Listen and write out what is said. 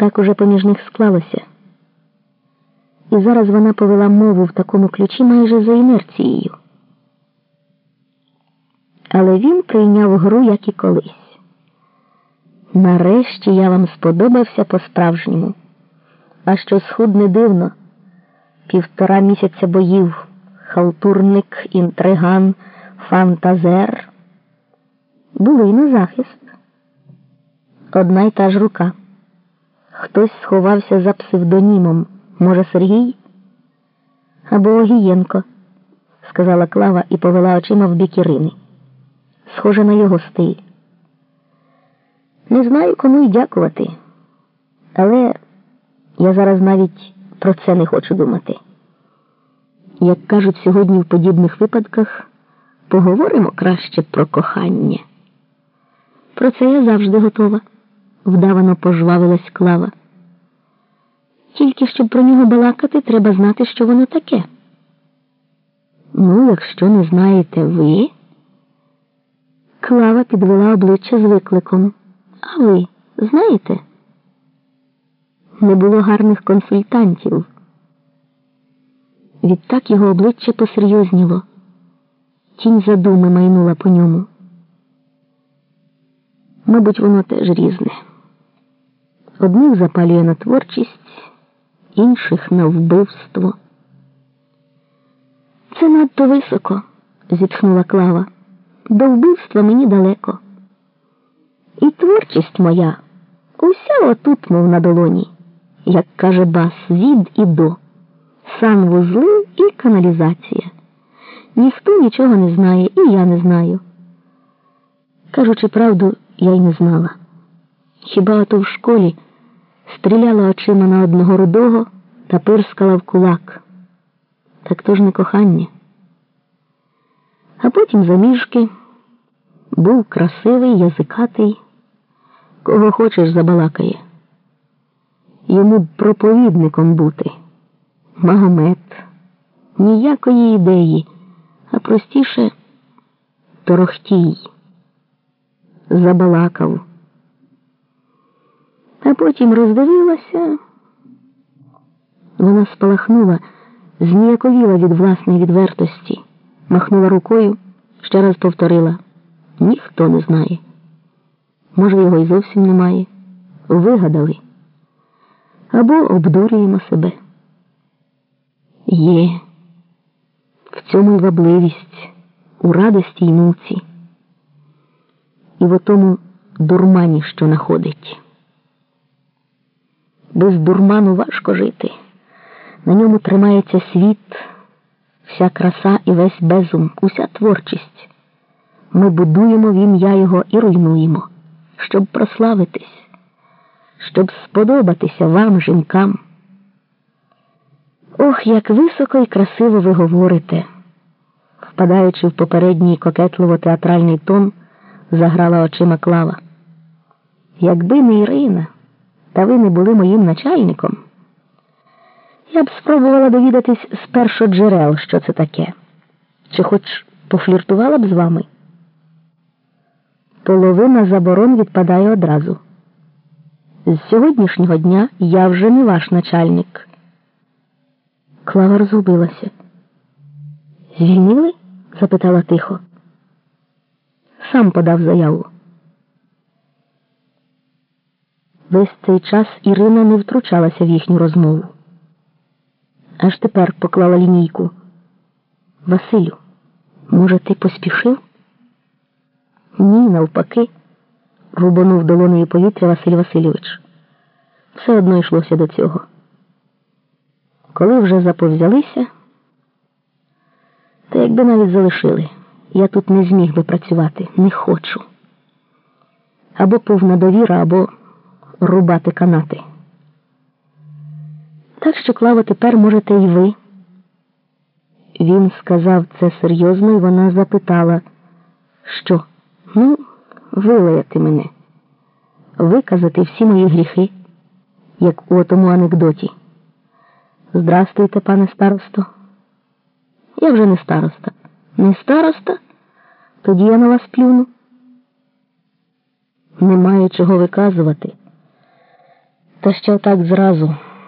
так уже поміж них склалося. І зараз вона повела мову в такому ключі майже за інерцією. Але він прийняв гру, як і колись. Нарешті я вам сподобався по-справжньому. А що схуд не дивно, півтора місяця боїв, халтурник, інтриган, фантазер. Були й на захист. Одна й та ж рука. Хтось сховався за псевдонімом. Може, Сергій? Або Огієнко, сказала Клава і повела очима в бік Ірини. Схоже на його стиль. Не знаю, кому й дякувати, але я зараз навіть про це не хочу думати. Як кажуть сьогодні в подібних випадках, поговоримо краще про кохання. Про це я завжди готова, вдавано пожвавилась Клава. Тільки щоб про нього балакати, треба знати, що воно таке. Ну, якщо не знаєте ви, Клава підвела обличчя з викликом. А ви знаєте? Не було гарних консультантів. Відтак його обличчя посерйозніло. Тінь задуми майнула по ньому. Мабуть, воно теж різне. Одних запалює на творчість, інших на вбивство. Це надто високо, зітхнула Клава. До вбивства мені далеко. І творчість моя уся отут, мов на долоні, як каже бас, від і до, санвузли і каналізація. Ніхто нічого не знає, і я не знаю. Кажучи правду, я й не знала. Хіба ото в школі стріляла очима на одного рудого та пирскала в кулак. Так то ж не кохання. А потім заміжки був красивий, язикатий, кого хочеш забалакає. Йому б проповідником бути. Магомед, ніякої ідеї, а простіше торохтій. Забалакав. А потім роздивилася. Вона спалахнула, зніяковіла від власної відвертості, махнула рукою, ще раз повторила ніхто не знає. Може, його й зовсім немає. Вигадали. Або обдурюємо себе. Є в цьому й вабливість, у радості й муці, і в отому дурмані, що находить. Без дурману важко жити. На ньому тримається світ, вся краса і весь безум, уся творчість. Ми будуємо в ім'я його і руйнуємо, щоб прославитись, щоб сподобатися вам, жінкам. Ох, як високо і красиво ви говорите, впадаючи в попередній кокетливо театральний тон, заграла очима Клава. Якби не Ірина, та ви не були моїм начальником, я б спробувала довідатись з першоджерел, що це таке, чи хоч пофліртувала б з вами половина заборон відпадає одразу. З сьогоднішнього дня я вже не ваш начальник. Клава розгубилася. Звільнили? запитала тихо. Сам подав заяву. Весь цей час Ірина не втручалася в їхню розмову. Аж тепер поклала лінійку. Василю, може, ти поспішив? Ні, навпаки, рубанув долонею повітря Василь Васильович. Все одно йшлося до цього. Коли вже заповзялися, то якби навіть залишили, я тут не зміг би працювати, не хочу. Або повна довіра, або рубати канати. Так що, Клаво, тепер можете і ви. Він сказав це серйозно, і вона запитала, що. Ну, вилаяти мене, виказати всі мої гріхи, як у тому анекдоті. Здрастуйте, пане старосто. Я вже не староста. Не староста? Тоді я на вас плюну. Немає чого виказувати. Та що так зразу